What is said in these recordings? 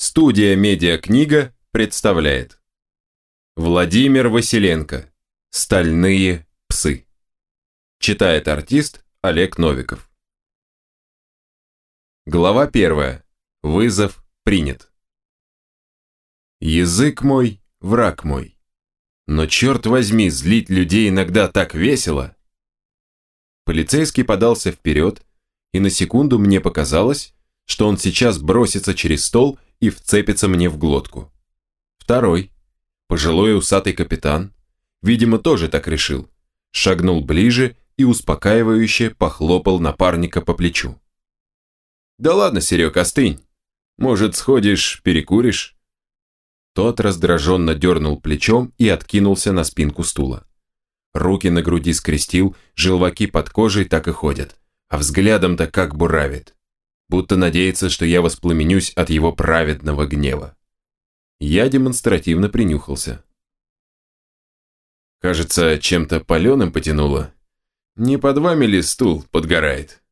Студия «Медиакнига» представляет Владимир Василенко «Стальные псы» Читает артист Олег Новиков Глава первая. Вызов принят Язык мой, враг мой. Но черт возьми, злить людей иногда так весело. Полицейский подался вперед, и на секунду мне показалось, что он сейчас бросится через стол и вцепится мне в глотку. Второй, пожилой усатый капитан, видимо, тоже так решил, шагнул ближе и успокаивающе похлопал напарника по плечу. «Да ладно, Серег, остынь. Может, сходишь, перекуришь?» Тот раздраженно дернул плечом и откинулся на спинку стула. Руки на груди скрестил, желваки под кожей так и ходят, а взглядом-то как буравит будто надеется, что я воспламенюсь от его праведного гнева. Я демонстративно принюхался. Кажется, чем-то паленым потянуло. Не под вами ли стул подгорает?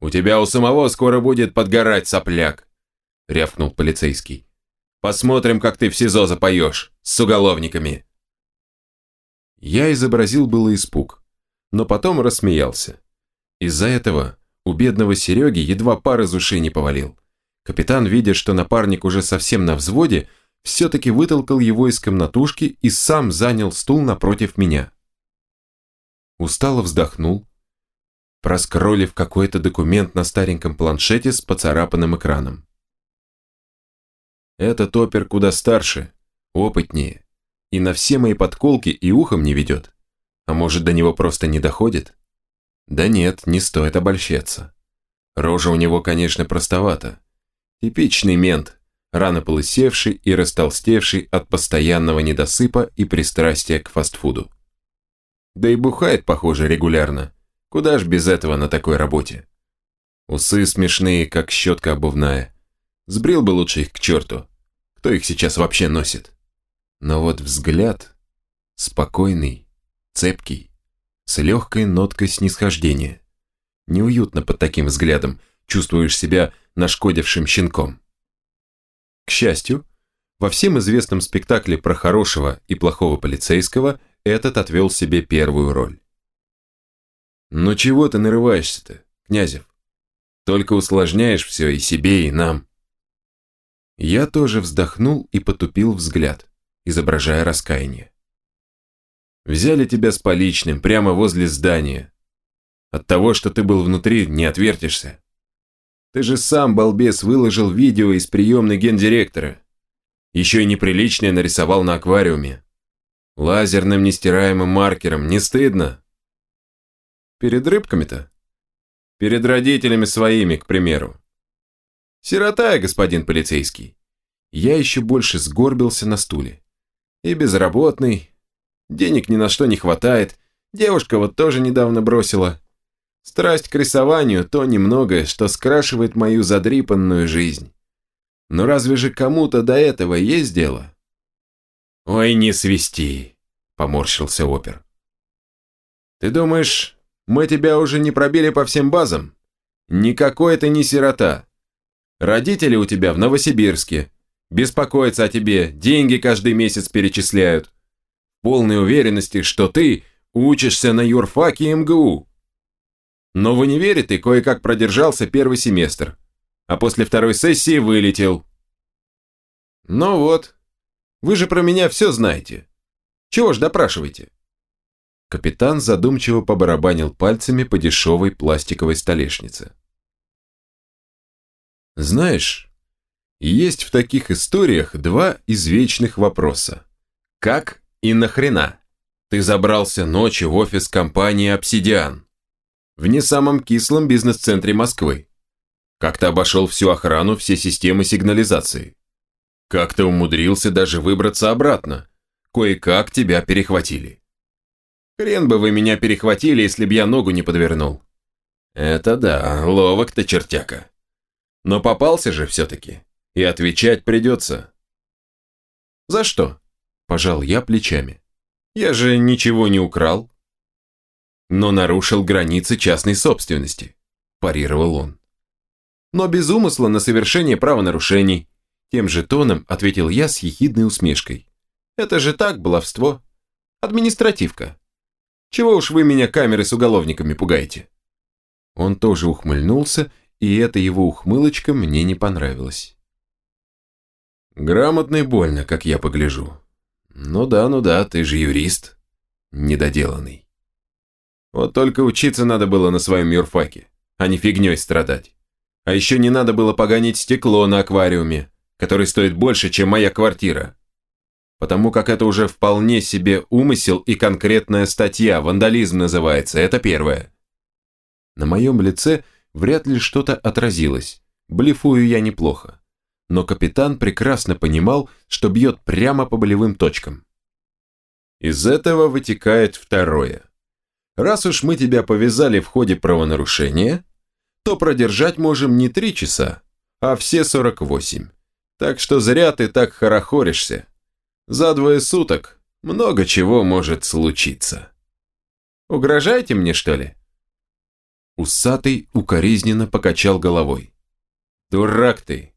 У тебя у самого скоро будет подгорать сопляк, рявкнул полицейский. Посмотрим, как ты в СИЗО запоешь с уголовниками. Я изобразил было испуг, но потом рассмеялся. Из-за этого у бедного Сереги едва пар из ушей не повалил. Капитан, видя, что напарник уже совсем на взводе, все-таки вытолкал его из комнатушки и сам занял стул напротив меня. Устало вздохнул, проскролив какой-то документ на стареньком планшете с поцарапанным экраном. Этот опер куда старше, опытнее, и на все мои подколки и ухом не ведет. А может, до него просто не доходит? Да нет, не стоит обольщаться. Рожа у него, конечно, простовата. Типичный мент, рано полысевший и растолстевший от постоянного недосыпа и пристрастия к фастфуду. Да и бухает, похоже, регулярно. Куда ж без этого на такой работе? Усы смешные, как щетка обувная. Сбрил бы лучше их к черту. Кто их сейчас вообще носит? Но вот взгляд спокойный, цепкий с легкой ноткой снисхождения. Неуютно под таким взглядом, чувствуешь себя нашкодившим щенком. К счастью, во всем известном спектакле про хорошего и плохого полицейского этот отвел себе первую роль. «Ну чего ты нарываешься-то, Князев? Только усложняешь все и себе, и нам». Я тоже вздохнул и потупил взгляд, изображая раскаяние. Взяли тебя с поличным прямо возле здания. От того, что ты был внутри, не отвертишься. Ты же сам, балбес, выложил видео из приемной гендиректора. Еще и неприличное нарисовал на аквариуме. Лазерным нестираемым маркером. Не стыдно? Перед рыбками-то? Перед родителями своими, к примеру. Сирота господин полицейский. Я еще больше сгорбился на стуле. И безработный, Денег ни на что не хватает. Девушка вот тоже недавно бросила. Страсть к рисованию – то немногое, что скрашивает мою задрипанную жизнь. Но разве же кому-то до этого есть дело? «Ой, не свисти», – поморщился опер. «Ты думаешь, мы тебя уже не пробили по всем базам? Никакой ты не сирота. Родители у тебя в Новосибирске. Беспокоятся о тебе, деньги каждый месяц перечисляют полной уверенности, что ты учишься на юрфаке МГУ. Но в универе ты кое-как продержался первый семестр, а после второй сессии вылетел. Ну вот, вы же про меня все знаете. Чего ж допрашиваете? Капитан задумчиво побарабанил пальцами по дешевой пластиковой столешнице. Знаешь, есть в таких историях два извечных вопроса. Как и нахрена? Ты забрался ночью в офис компании «Обсидиан» в не самом кислом бизнес-центре Москвы. Как ты обошел всю охрану, все системы сигнализации. Как ты умудрился даже выбраться обратно. Кое-как тебя перехватили. Хрен бы вы меня перехватили, если б я ногу не подвернул. Это да, ловок ты, чертяка. Но попался же все-таки. И отвечать придется. За что? Пожал я плечами. Я же ничего не украл. Но нарушил границы частной собственности, парировал он. Но без умысла на совершение правонарушений. Тем же тоном ответил я с ехидной усмешкой. Это же так, баловство. Административка. Чего уж вы меня камеры с уголовниками пугаете? Он тоже ухмыльнулся, и эта его ухмылочка мне не понравилась. Грамотно и больно, как я погляжу. Ну да, ну да, ты же юрист. Недоделанный. Вот только учиться надо было на своем юрфаке, а не фигней страдать. А еще не надо было поганить стекло на аквариуме, который стоит больше, чем моя квартира. Потому как это уже вполне себе умысел и конкретная статья, вандализм называется, это первое. На моем лице вряд ли что-то отразилось, блефую я неплохо. Но капитан прекрасно понимал, что бьет прямо по болевым точкам. Из этого вытекает второе. Раз уж мы тебя повязали в ходе правонарушения, то продержать можем не три часа, а все 48. Так что зря ты так хорохоришься. За двое суток много чего может случиться. Угрожаете мне, что ли? Усатый укоризненно покачал головой. Дурак ты.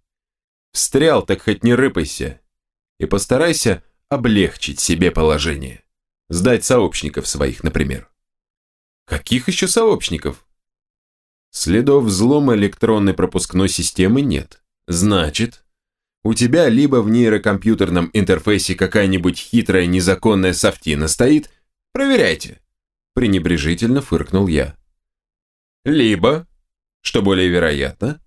Встрял, так хоть не рыпайся. И постарайся облегчить себе положение. Сдать сообщников своих, например. Каких еще сообщников? Следов взлома электронной пропускной системы нет. Значит, у тебя либо в нейрокомпьютерном интерфейсе какая-нибудь хитрая незаконная софтина стоит, проверяйте. Пренебрежительно фыркнул я. Либо, что более вероятно,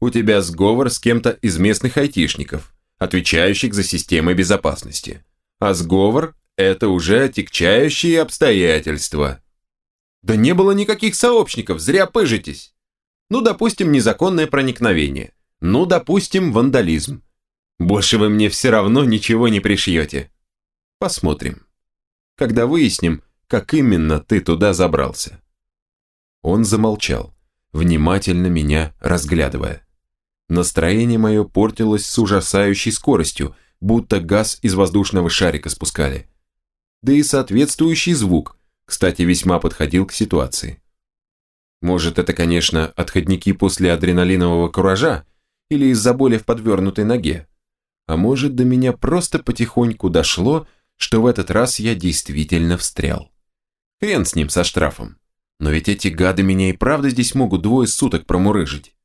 у тебя сговор с кем-то из местных айтишников, отвечающих за системы безопасности. А сговор – это уже отягчающие обстоятельства. Да не было никаких сообщников, зря пыжитесь. Ну, допустим, незаконное проникновение. Ну, допустим, вандализм. Больше вы мне все равно ничего не пришьете. Посмотрим. Когда выясним, как именно ты туда забрался. Он замолчал, внимательно меня разглядывая. Настроение мое портилось с ужасающей скоростью, будто газ из воздушного шарика спускали. Да и соответствующий звук, кстати, весьма подходил к ситуации. Может, это, конечно, отходники после адреналинового куража или из-за боли в подвернутой ноге. А может, до меня просто потихоньку дошло, что в этот раз я действительно встрял. Хрен с ним, со штрафом. Но ведь эти гады меня и правда здесь могут двое суток промурыжить.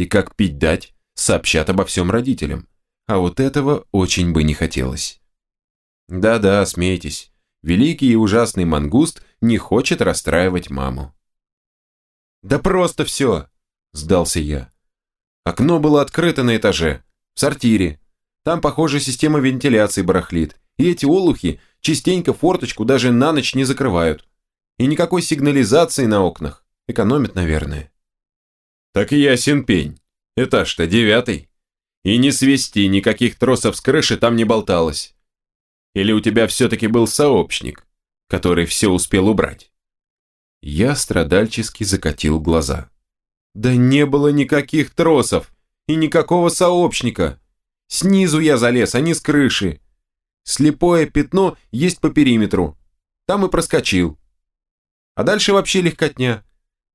И как пить дать, сообщат обо всем родителям. А вот этого очень бы не хотелось. Да-да, смейтесь великий и ужасный мангуст не хочет расстраивать маму. «Да просто все!» – сдался я. Окно было открыто на этаже, в сортире. Там, похоже, система вентиляции барахлит, и эти олухи частенько форточку даже на ночь не закрывают. И никакой сигнализации на окнах. Экономят, наверное. Так ясен пень. Этаж-то девятый. И не свести, никаких тросов с крыши там не болталось. Или у тебя все-таки был сообщник, который все успел убрать?» Я страдальчески закатил глаза. «Да не было никаких тросов и никакого сообщника. Снизу я залез, а не с крыши. Слепое пятно есть по периметру. Там и проскочил. А дальше вообще легкотня.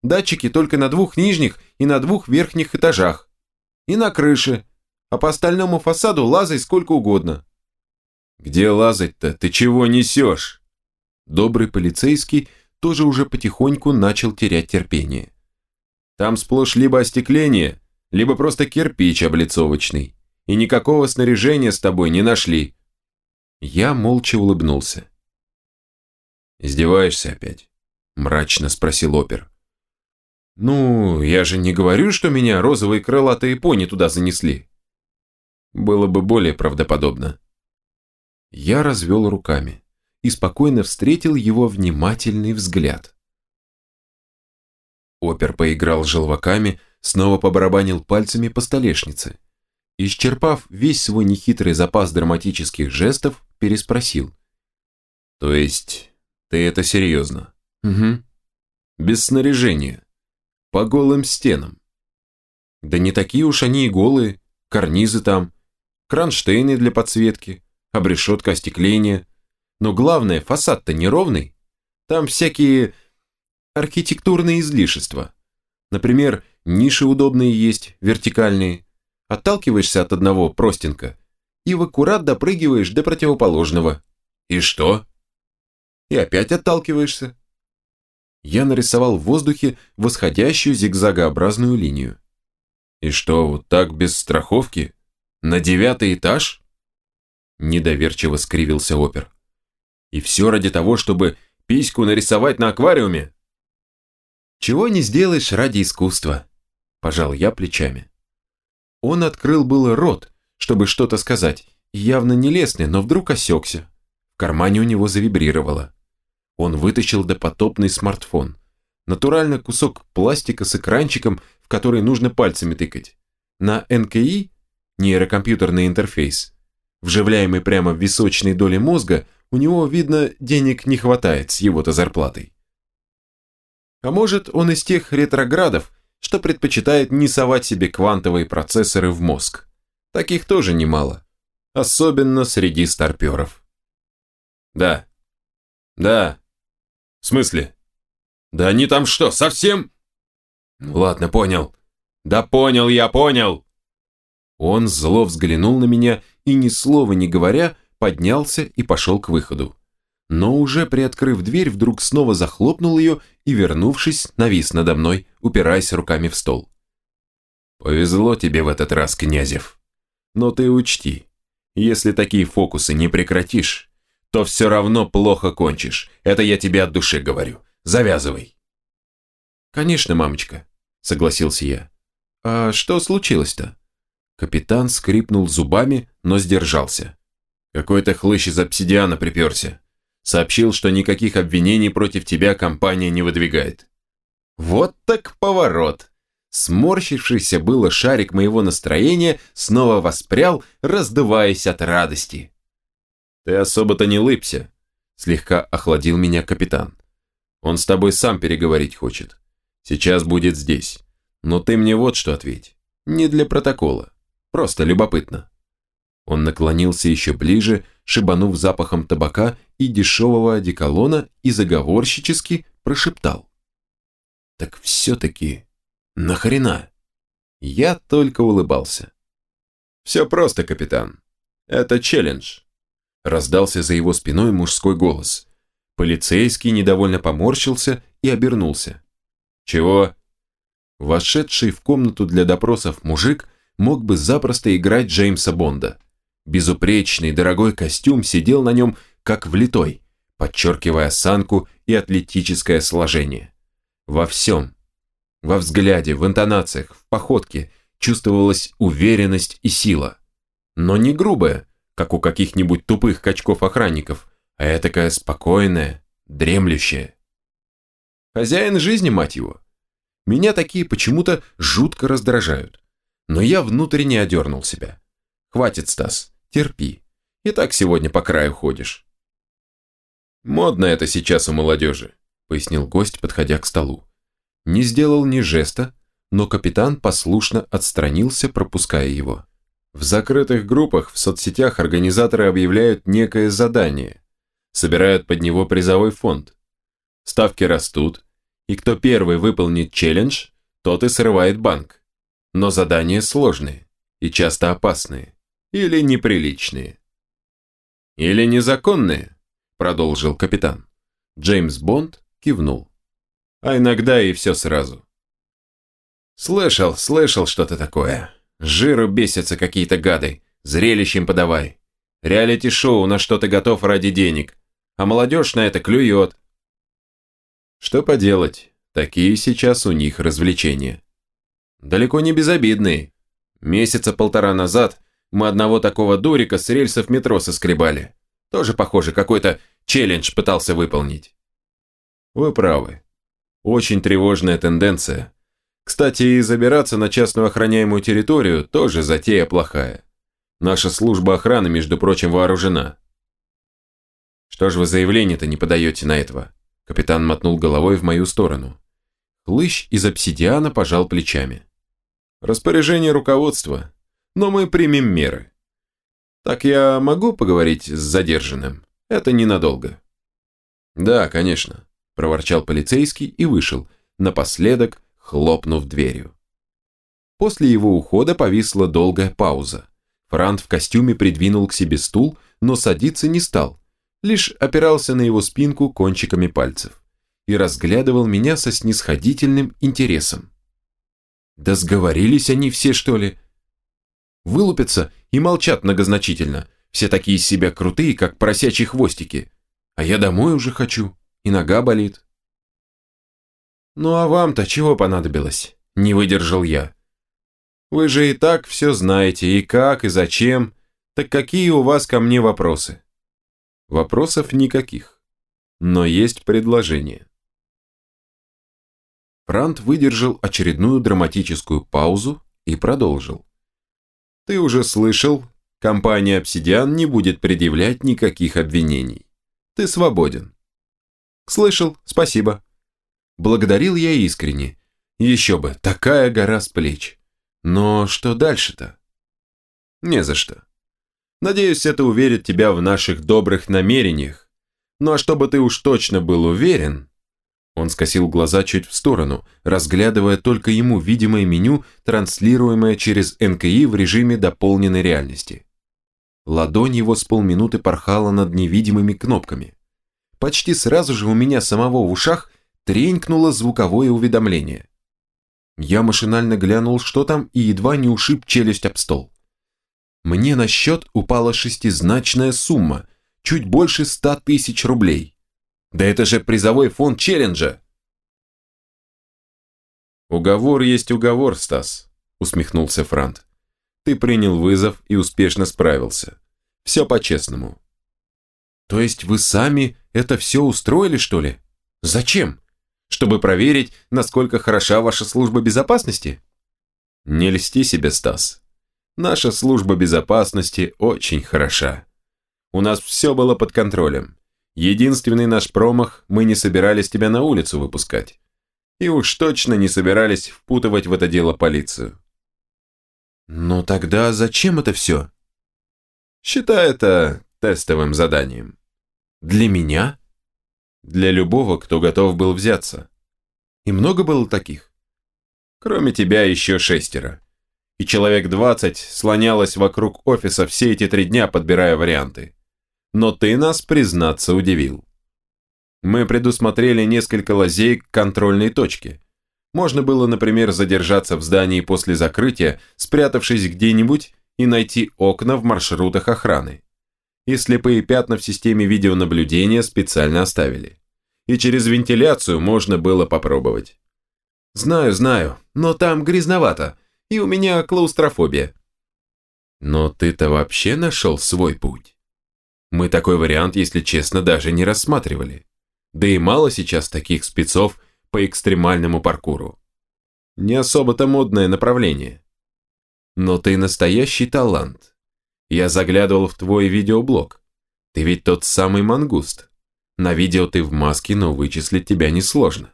Датчики только на двух нижних и на двух верхних этажах. И на крыше. А по остальному фасаду лазай сколько угодно. «Где лазать-то? Ты чего несешь?» Добрый полицейский тоже уже потихоньку начал терять терпение. «Там сплошь либо остекление, либо просто кирпич облицовочный, и никакого снаряжения с тобой не нашли». Я молча улыбнулся. «Издеваешься опять?» – мрачно спросил опер. «Ну, я же не говорю, что меня розовые крылатые пони туда занесли». Было бы более правдоподобно. Я развел руками и спокойно встретил его внимательный взгляд. Опер поиграл желваками, снова побарабанил пальцами по столешнице. Исчерпав весь свой нехитрый запас драматических жестов, переспросил. «То есть, ты это серьезно?» «Угу. Без снаряжения. По голым стенам». «Да не такие уж они и голые. Карнизы там, кронштейны для подсветки, обрешетка остекления. Но главное, фасад-то неровный. Там всякие архитектурные излишества. Например, ниши удобные есть, вертикальные. Отталкиваешься от одного простенка и в аккурат допрыгиваешь до противоположного. И что? И опять отталкиваешься. Я нарисовал в воздухе восходящую зигзагообразную линию. И что, вот так без страховки? На девятый этаж? Недоверчиво скривился опер. И все ради того, чтобы письку нарисовать на аквариуме? Чего не сделаешь ради искусства, пожал я плечами. Он открыл было рот, чтобы что-то сказать, явно нелестное, но вдруг осекся. В кармане у него завибрировало. Он вытащил допотопный смартфон. Натурально кусок пластика с экранчиком, в который нужно пальцами тыкать. На НКИ, нейрокомпьютерный интерфейс, вживляемый прямо в височной доли мозга, у него, видно, денег не хватает с его-то зарплатой. А может, он из тех ретроградов, что предпочитает не совать себе квантовые процессоры в мозг. Таких тоже немало. Особенно среди старперов. Да. Да. В смысле? Да они там что, совсем? Ну ладно, понял. Да понял я, понял. Он зло взглянул на меня и, ни слова не говоря, поднялся и пошел к выходу. Но уже приоткрыв дверь, вдруг снова захлопнул ее и, вернувшись, навис надо мной, упираясь руками в стол. «Повезло тебе в этот раз, Князев. Но ты учти, если такие фокусы не прекратишь, то все равно плохо кончишь. Это я тебе от души говорю. Завязывай». «Конечно, мамочка», — согласился я. «А что случилось-то?» Капитан скрипнул зубами, но сдержался. «Какой-то хлыщ из обсидиана приперся. Сообщил, что никаких обвинений против тебя компания не выдвигает». «Вот так поворот!» Сморщившийся было шарик моего настроения снова воспрял, раздуваясь от радости. «Ты особо-то не лыбся», – слегка охладил меня капитан. «Он с тобой сам переговорить хочет. Сейчас будет здесь. Но ты мне вот что ответь. Не для протокола. Просто любопытно». Он наклонился еще ближе, шибанув запахом табака и дешевого одеколона и заговорщически прошептал. «Так все-таки Нахрена? Я только улыбался. Все просто, капитан. Это челлендж. Раздался за его спиной мужской голос. Полицейский недовольно поморщился и обернулся. Чего? Вошедший в комнату для допросов мужик мог бы запросто играть Джеймса Бонда. Безупречный дорогой костюм сидел на нем как влитой, подчеркивая осанку и атлетическое сложение. Во всем, во взгляде, в интонациях, в походке чувствовалась уверенность и сила. Но не грубая, как у каких-нибудь тупых качков-охранников, а такая спокойная, дремлющая. Хозяин жизни, мать его. Меня такие почему-то жутко раздражают. Но я внутренне одернул себя. Хватит, Стас, терпи. И так сегодня по краю ходишь. Модно это сейчас у молодежи, пояснил гость, подходя к столу не сделал ни жеста, но капитан послушно отстранился, пропуская его. В закрытых группах в соцсетях организаторы объявляют некое задание, собирают под него призовой фонд. Ставки растут, и кто первый выполнит челлендж, тот и срывает банк. Но задания сложные и часто опасные, или неприличные. «Или незаконные», – продолжил капитан. Джеймс Бонд кивнул а иногда и все сразу. Слышал, слышал что-то такое. Жиру бесятся какие-то гады, зрелищем подавай. Реалити-шоу на что ты готов ради денег, а молодежь на это клюет. Что поделать, такие сейчас у них развлечения. Далеко не безобидные. Месяца полтора назад мы одного такого дурика с рельсов метро соскребали. Тоже, похоже, какой-то челлендж пытался выполнить. Вы правы. Очень тревожная тенденция. Кстати, и забираться на частную охраняемую территорию тоже затея плохая. Наша служба охраны, между прочим, вооружена. Что ж вы заявление-то не подаете на этого? Капитан мотнул головой в мою сторону. Хлыщ из обсидиана пожал плечами. Распоряжение руководства, но мы примем меры. Так я могу поговорить с задержанным? Это ненадолго. Да, конечно проворчал полицейский и вышел, напоследок хлопнув дверью. После его ухода повисла долгая пауза. Франт в костюме придвинул к себе стул, но садиться не стал, лишь опирался на его спинку кончиками пальцев и разглядывал меня со снисходительным интересом. Да сговорились они все, что ли? Вылупятся и молчат многозначительно. Все такие из себя крутые, как поросячьи хвостики. А я домой уже хочу, и нога болит. Ну а вам-то чего понадобилось? Не выдержал я. Вы же и так все знаете, и как, и зачем. Так какие у вас ко мне вопросы? Вопросов никаких. Но есть предложение. Франт выдержал очередную драматическую паузу и продолжил. «Ты уже слышал, компания «Обсидиан» не будет предъявлять никаких обвинений. Ты свободен». «Слышал, спасибо». Благодарил я искренне. Еще бы, такая гора с плеч. Но что дальше-то? Не за что. Надеюсь, это уверит тебя в наших добрых намерениях. Ну а чтобы ты уж точно был уверен, он скосил глаза чуть в сторону, разглядывая только ему видимое меню, транслируемое через НКИ в режиме дополненной реальности. Ладонь его с полминуты порхала над невидимыми кнопками. Почти сразу же у меня самого в ушах тренькнуло звуковое уведомление. Я машинально глянул, что там, и едва не ушиб челюсть об стол. Мне на счет упала шестизначная сумма, чуть больше ста тысяч рублей. Да это же призовой фонд челленджа. Уговор есть уговор, Стас, усмехнулся Франт. Ты принял вызов и успешно справился. Все по-честному. То есть вы сами это все устроили, что ли? Зачем? Чтобы проверить, насколько хороша ваша служба безопасности? Не льсти себе, Стас. Наша служба безопасности очень хороша. У нас все было под контролем. Единственный наш промах, мы не собирались тебя на улицу выпускать. И уж точно не собирались впутывать в это дело полицию. Ну тогда зачем это все? Считай это тестовым заданием. Для меня? Для любого, кто готов был взяться. И много было таких? Кроме тебя еще шестеро. И человек двадцать слонялось вокруг офиса все эти три дня, подбирая варианты но ты нас, признаться, удивил. Мы предусмотрели несколько лазей к контрольной точке. Можно было, например, задержаться в здании после закрытия, спрятавшись где-нибудь и найти окна в маршрутах охраны. И слепые пятна в системе видеонаблюдения специально оставили. И через вентиляцию можно было попробовать. Знаю, знаю, но там грязновато, и у меня клаустрофобия. Но ты-то вообще нашел свой путь. Мы такой вариант, если честно, даже не рассматривали. Да и мало сейчас таких спецов по экстремальному паркуру. Не особо-то модное направление. Но ты настоящий талант. Я заглядывал в твой видеоблог. Ты ведь тот самый мангуст. На видео ты в маске, но вычислить тебя несложно.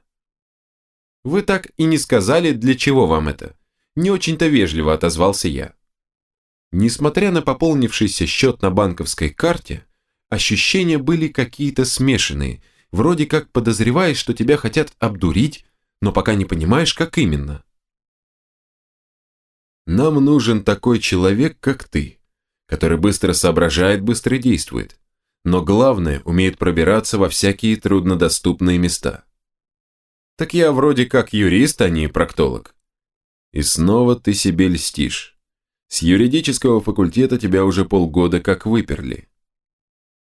Вы так и не сказали, для чего вам это. Не очень-то вежливо отозвался я. Несмотря на пополнившийся счет на банковской карте, ощущения были какие-то смешанные, вроде как подозреваешь, что тебя хотят обдурить, но пока не понимаешь, как именно. Нам нужен такой человек, как ты, который быстро соображает, быстро действует, но главное, умеет пробираться во всякие труднодоступные места. Так я вроде как юрист, а не проктолог. И снова ты себе льстишь. С юридического факультета тебя уже полгода как выперли.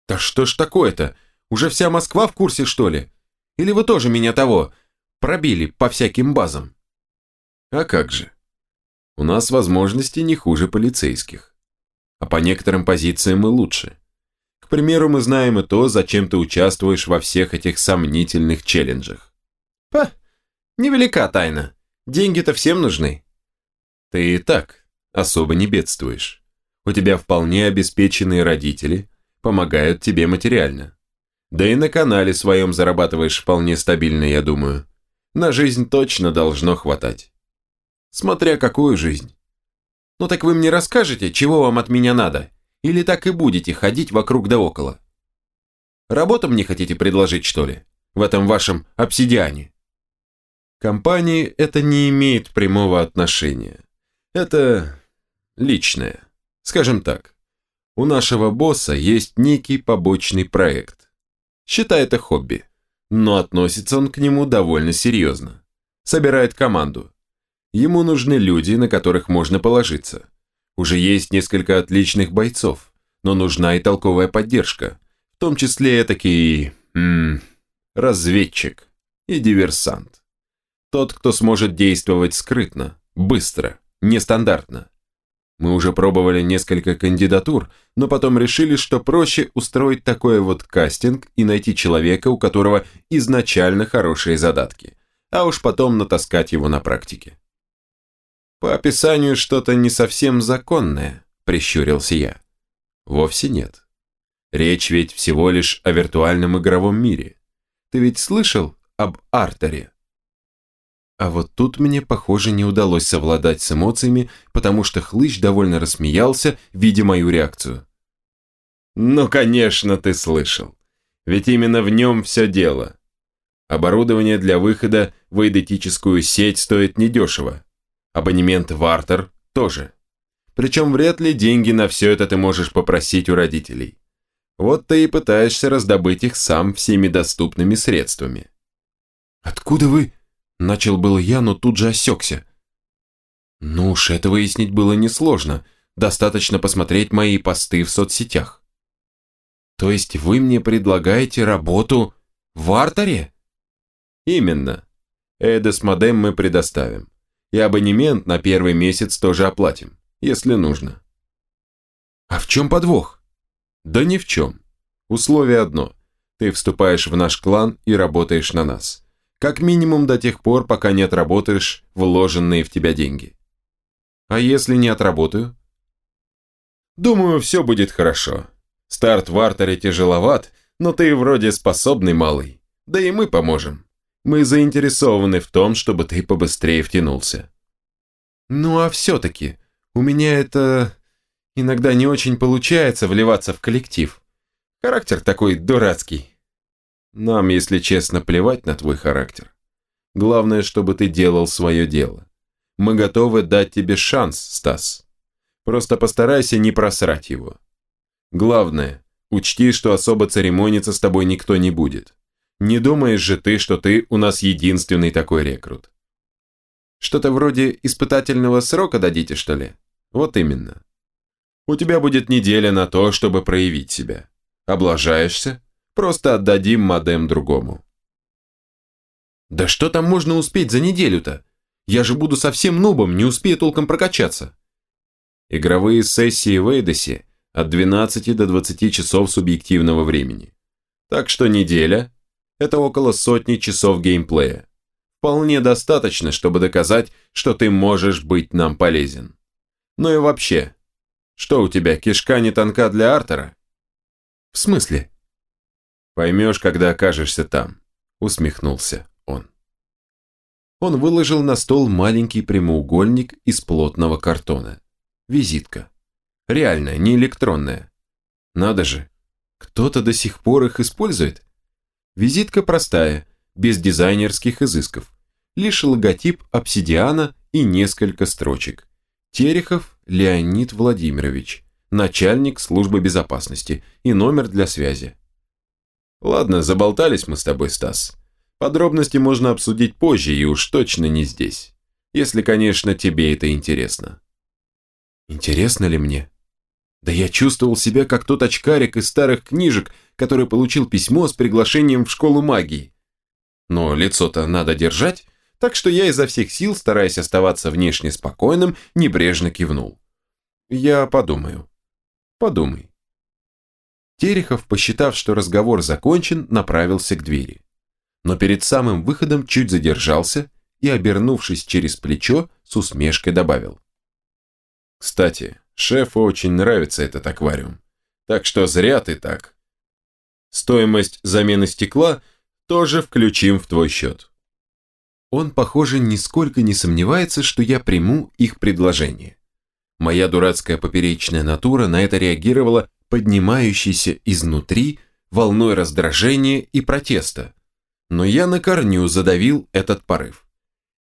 Да что ж такое-то? Уже вся Москва в курсе, что ли? Или вы тоже меня того пробили по всяким базам? А как же? У нас возможности не хуже полицейских. А по некоторым позициям и лучше. К примеру, мы знаем и то, зачем ты участвуешь во всех этих сомнительных челленджах. Па, невелика тайна. Деньги-то всем нужны. Ты и так особо не бедствуешь. У тебя вполне обеспеченные родители, помогают тебе материально. Да и на канале своем зарабатываешь вполне стабильно, я думаю. На жизнь точно должно хватать. Смотря какую жизнь. Ну так вы мне расскажете, чего вам от меня надо? Или так и будете ходить вокруг да около? Работу мне хотите предложить, что ли? В этом вашем обсидиане? Компании это не имеет прямого отношения. Это личное. Скажем так, у нашего босса есть некий побочный проект. Считай это хобби, но относится он к нему довольно серьезно. Собирает команду. Ему нужны люди, на которых можно положиться. Уже есть несколько отличных бойцов, но нужна и толковая поддержка, в том числе этакий... М -м, разведчик и диверсант. Тот, кто сможет действовать скрытно, быстро, нестандартно. Мы уже пробовали несколько кандидатур, но потом решили, что проще устроить такой вот кастинг и найти человека, у которого изначально хорошие задатки, а уж потом натаскать его на практике. По описанию что-то не совсем законное, прищурился я. Вовсе нет. Речь ведь всего лишь о виртуальном игровом мире. Ты ведь слышал об Артере? А вот тут мне, похоже, не удалось совладать с эмоциями, потому что Хлыщ довольно рассмеялся, видя мою реакцию. «Ну, конечно, ты слышал. Ведь именно в нем все дело. Оборудование для выхода в эйдетическую сеть стоит недешево. Абонемент в Артер тоже. Причем вряд ли деньги на все это ты можешь попросить у родителей. Вот ты и пытаешься раздобыть их сам всеми доступными средствами. «Откуда вы?» – начал было я, но тут же осекся. Ну уж это выяснить было несложно, достаточно посмотреть мои посты в соцсетях. То есть вы мне предлагаете работу в артере? Именно. Эдес модем мы предоставим. И абонемент на первый месяц тоже оплатим если нужно. А в чем подвох? Да ни в чем. Условие одно. Ты вступаешь в наш клан и работаешь на нас. Как минимум до тех пор, пока не отработаешь вложенные в тебя деньги. А если не отработаю? Думаю, все будет хорошо. Старт в артере тяжеловат, но ты вроде способный малый. Да и мы поможем. Мы заинтересованы в том, чтобы ты побыстрее втянулся. Ну а все-таки, у меня это иногда не очень получается вливаться в коллектив. Характер такой дурацкий. Нам, если честно, плевать на твой характер. Главное, чтобы ты делал свое дело. Мы готовы дать тебе шанс, Стас. Просто постарайся не просрать его. Главное, учти, что особо церемониться с тобой никто не будет. Не думаешь же ты, что ты у нас единственный такой рекрут. Что-то вроде испытательного срока дадите, что ли? Вот именно. У тебя будет неделя на то, чтобы проявить себя. Облажаешься? Просто отдадим модем другому. Да что там можно успеть за неделю-то? Я же буду совсем нубом, не успею толком прокачаться. Игровые сессии в Эйдосе от 12 до 20 часов субъективного времени. Так что неделя – это около сотни часов геймплея. Вполне достаточно, чтобы доказать, что ты можешь быть нам полезен. Ну и вообще, что у тебя, кишка не тонка для Артера? В смысле? Поймешь, когда окажешься там, усмехнулся он. Он выложил на стол маленький прямоугольник из плотного картона. Визитка. Реальная, не электронная. Надо же, кто-то до сих пор их использует. Визитка простая, без дизайнерских изысков. Лишь логотип обсидиана и несколько строчек. Терехов Леонид Владимирович, начальник службы безопасности и номер для связи. Ладно, заболтались мы с тобой, Стас. Подробности можно обсудить позже и уж точно не здесь. Если, конечно, тебе это интересно. Интересно ли мне? Да я чувствовал себя как тот очкарик из старых книжек, который получил письмо с приглашением в школу магии. Но лицо-то надо держать, так что я изо всех сил, стараясь оставаться внешне спокойным, небрежно кивнул. «Я подумаю». «Подумай». Терехов, посчитав, что разговор закончен, направился к двери. Но перед самым выходом чуть задержался и, обернувшись через плечо, с усмешкой добавил. «Кстати, шефу очень нравится этот аквариум, так что зря ты так. Стоимость замены стекла тоже включим в твой счет». Он, похоже, нисколько не сомневается, что я приму их предложение. Моя дурацкая поперечная натура на это реагировала поднимающейся изнутри волной раздражения и протеста. Но я на корню задавил этот порыв.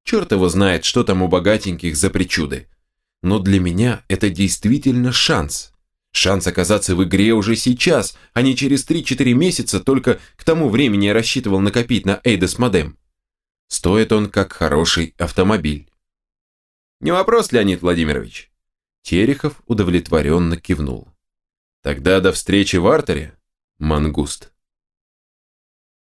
Черт его знает, что там у богатеньких за причуды. Но для меня это действительно шанс. Шанс оказаться в игре уже сейчас, а не через 3-4 месяца, только к тому времени я рассчитывал накопить на Эйдос Модем. Стоит он как хороший автомобиль. Не вопрос, Леонид Владимирович. Терехов удовлетворенно кивнул. Тогда до встречи в артере, мангуст.